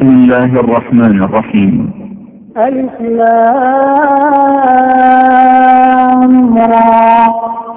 بسم الله الرحمن الرحيم. ألف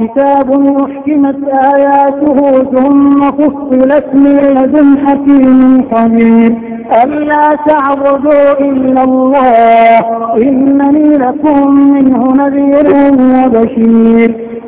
كتاب محكمت آياته ثم فصلت من لدن حكيم خبير ألا تعبدوا إلا الله إنني لكم منه نذير وبشير.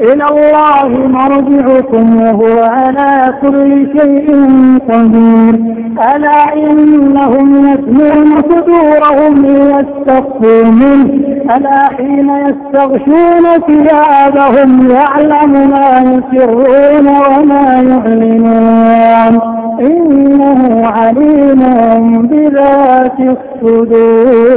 إلى الله مرجعكم وهو على كل شيء قدير. ألا إنهم يسمعون صدورهم ليستخفوا منه. ألا حين يستغشون ثيابهم يعلم ما يسرون وما يعلنون. إنه عليم بذات الصدور.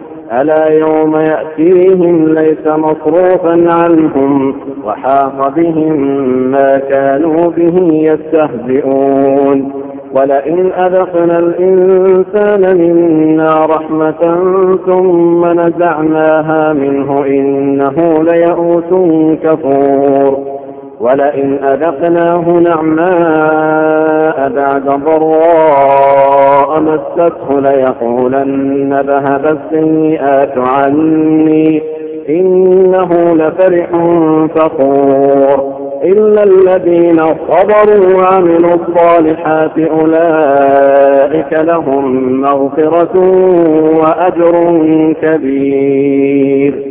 ألا يوم يأتيهم ليس مصروفا عنهم وحاق بهم ما كانوا به يستهزئون. ولئن أذقنا الإنسان منا رحمة ثم نزعناها منه إنه ليئوس كفور. ولئن أذقناه نعماء بعد ضراء مسته ليقولن ذهب السيئات عني إنه لفرح فخور إلا الذين صبروا وعملوا الصالحات أولئك لهم مغفرة وأجر كبير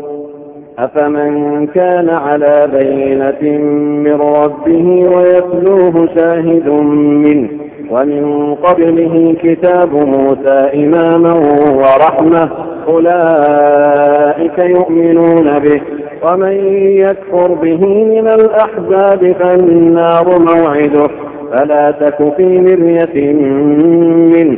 أفمن كان على بينة من ربه ويتلوه شاهد منه ومن قبله كتاب موسى إماما ورحمة أولئك يؤمنون به ومن يكفر به من الأحزاب فالنار موعده فلا تك في مرية منه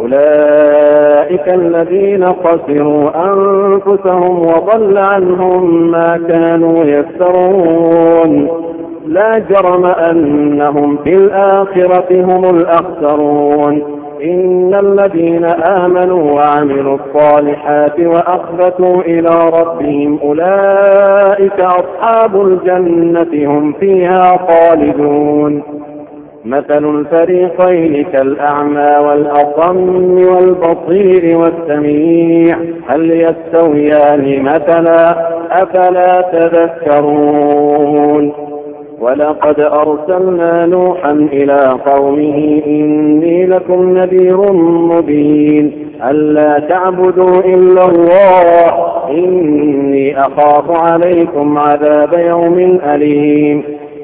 أولئك الذين خسروا أنفسهم وضل عنهم ما كانوا يفترون. لا جرم أنهم في الآخرة هم الأخسرون. إن الذين آمنوا وعملوا الصالحات وأخبتوا إلى ربهم أولئك أصحاب الجنة هم فيها خالدون. مثل الفريقين كالأعمى والأصم والبصير والسميع هل يستويان مثلا؟ أفلا تذكرون. ولقد أرسلنا نوحا إلى قومه إني لكم نذير مبين ألا تعبدوا إلا الله إني أخاف عليكم عذاب يوم أليم.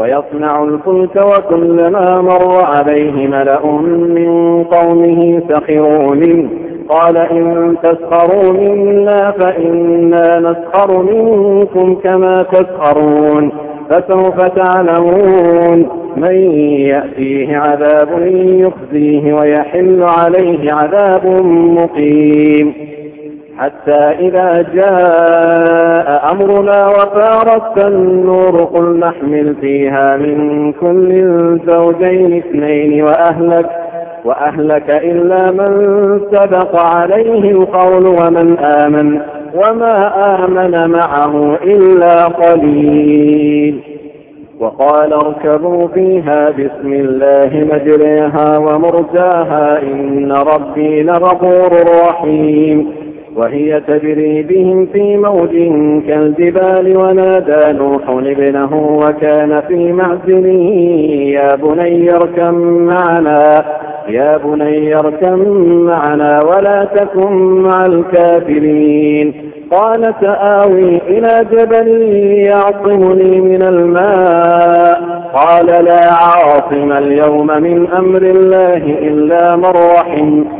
ويصنع الفلك وكلما مر عليه ملأ من قومه سخروا منه. قال إن تسخروا منا فإنا نسخر منكم كما تسخرون. فسوف تعلمون من يأتيه عذاب يخزيه ويحل عليه عذاب مقيم. حتى إذا جاء أمرنا وفارت النور قل نحمل فيها من كل زوجين اثنين وأهلك وأهلك إلا من سبق عليه القول ومن آمن وما آمن معه إلا قليل. وقال اركبوا فيها بسم الله مجريها ومرساها إن ربي لغفور رحيم. وهي تجري بهم في موج كالجبال ونادى نوح ابنه وكان في معزله يا بني اركم معنا يا بني اركم معنا ولا تكن مع الكافرين. قال سآوي إلى جبل يعصمني من الماء. قال لا عاصم اليوم من أمر الله إلا من رحم.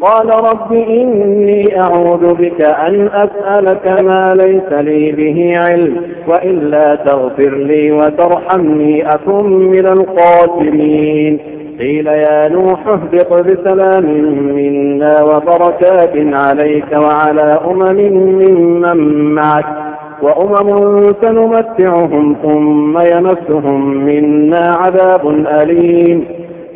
قال رب إني أعوذ بك أن أسألك ما ليس لي به علم وإلا تغفر لي وترحمني أكن من القاتلين قيل يا نوح اهبط بسلام منا وبركات عليك وعلى أمم ممن معك وأمم سنمتعهم ثم يمسهم منا عذاب أليم.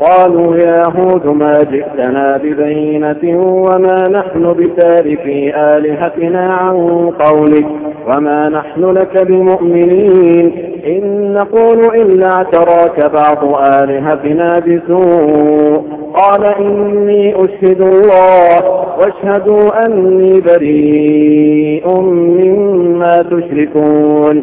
قالوا يا هود ما جئتنا ببينة وما نحن بتاركي آلهتنا عن قولك وما نحن لك بمؤمنين إن نقول إلا اعتراك بعض آلهتنا بسوء قال إني أشهد الله واشهدوا أني بريء مما تشركون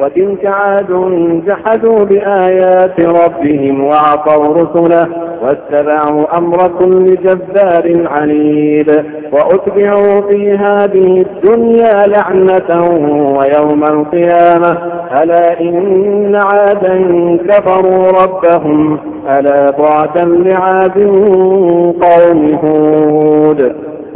وتلك عاد جحدوا بآيات ربهم وعصوا رسله واتبعوا أمر كل جبار عنيد وأتبعوا في هذه الدنيا لعنة ويوم القيامة. ألا إن عادا كفروا ربهم ألا بعدا لعاد هود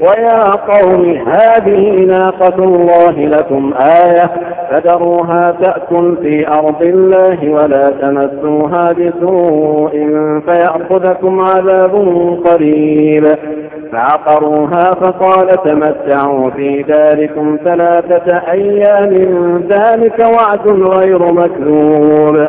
ويا قوم هذه ناقة الله لكم آية. فذروها تأكل في أرض الله ولا تمسوها بسوء فيأخذكم عذاب قريب. فعقروها فقال تمتعوا في داركم ثلاثة أيام ذلك وعد غير مكذوب.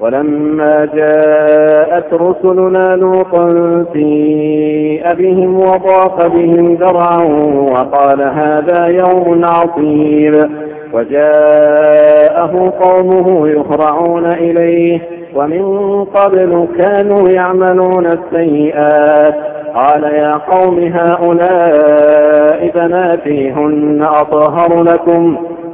ولما جاءت رسلنا لوطا سيء بهم وضاق بهم ذرعا وقال هذا يوم عصيب. وجاءه قومه يهرعون إليه ومن قبل كانوا يعملون السيئات. قال يا قوم هؤلاء بناتي هن أطهر لكم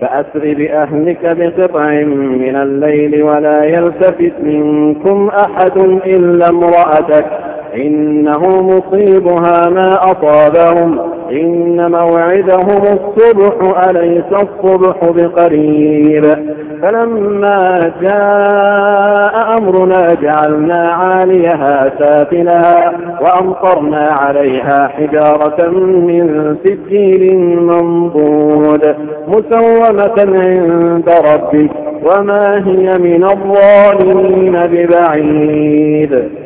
فأسر بأهلك بقطع من الليل ولا يلتفت منكم أحد إلا امرأتك إنه مصيبها ما أصابهم. إن موعدهم الصبح أليس الصبح بقريب؟ فلما جاء أمرنا جعلنا عاليها سافلها وأمطرنا عليها حجارة من سجيل منضود مسومة عند ربك وما هي من الظالمين ببعيد.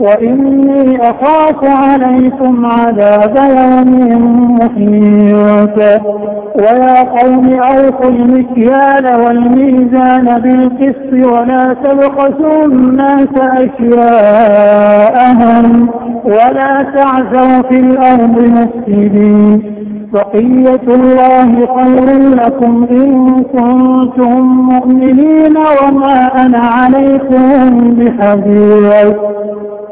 وإني أخاف عليكم عذاب يوم محيط. ويا قوم أوفوا المكيال والميزان بالقسط ولا تبخسوا الناس أشياءهم ولا تعزوا في الأرض مفسدين. بقية الله خير لكم إن كنتم مؤمنين وما أنا عليكم بحبيب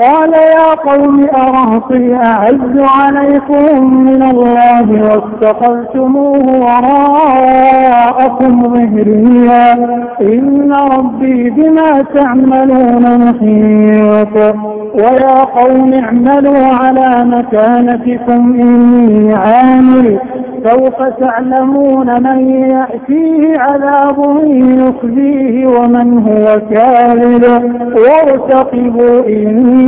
قال يا قوم أرهطي أعز عليكم من الله واتخذتموه وراءكم ظهريا. إن ربي بما تعملون محيط. ويا قوم اعملوا على مكانتكم إني عامل. سوف تعلمون من يأتيه عذاب يخزيه ومن هو كاذب. وارتقبوا إني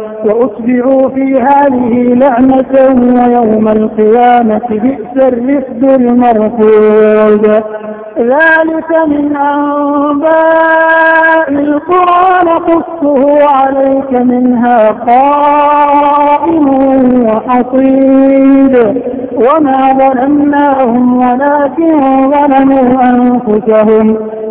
وأتبعوا في هذه لعنة ويوم القيامة بئس الرفد المرفوض. ذلك من أنباء القرى نقصه عليك منها قائم وحصيد. وما ظلمناهم ولكن ظلموا أنفسهم.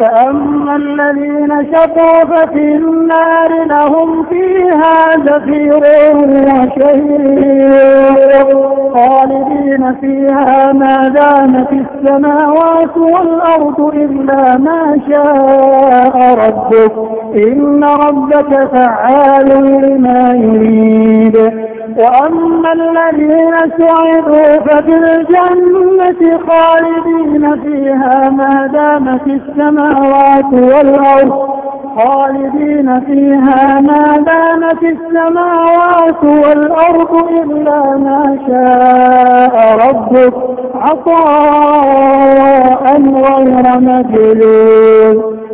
فأما الذين شقوا ففي النار لهم فيها زفير وشهير خالدين فيها ما دامت السماوات والأرض إلا ما شاء ربك إن ربك فعال لما يريد. وأما الذين سعدوا ففي الجنة خالدين فيها ما دامت السماوات والأرض خالدين فيها ما دامت السماوات والأرض إلا ما شاء ربك عطاء غير مجلوب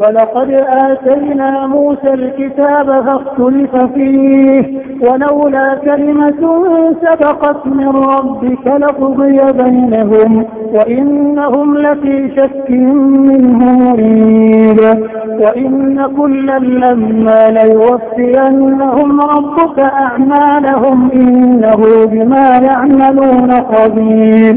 فلقد آتينا موسى الكتاب فاختلف فيه ولولا كلمة سبقت من ربك لقضي بينهم وإنهم لفي شك منه مريب. وإن كلا لما ليوفينهم ربك أعمالهم إنه بما يعملون خبير.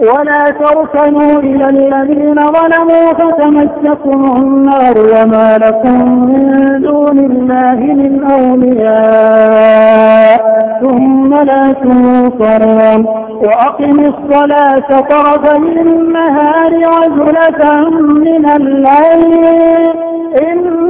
ولا تركنوا إلى الذين ظلموا فتمسكم النار وما لكم من دون الله من أولياء ثم لا تنصرون. وأقم الصلاة طرفي النهار وزلة من الليل. إن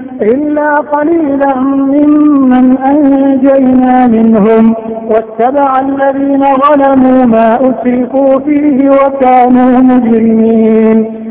إلا قليلا ممن أنجينا منهم واتبع الذين ظلموا ما أسرفوا فيه وكانوا مجرمين.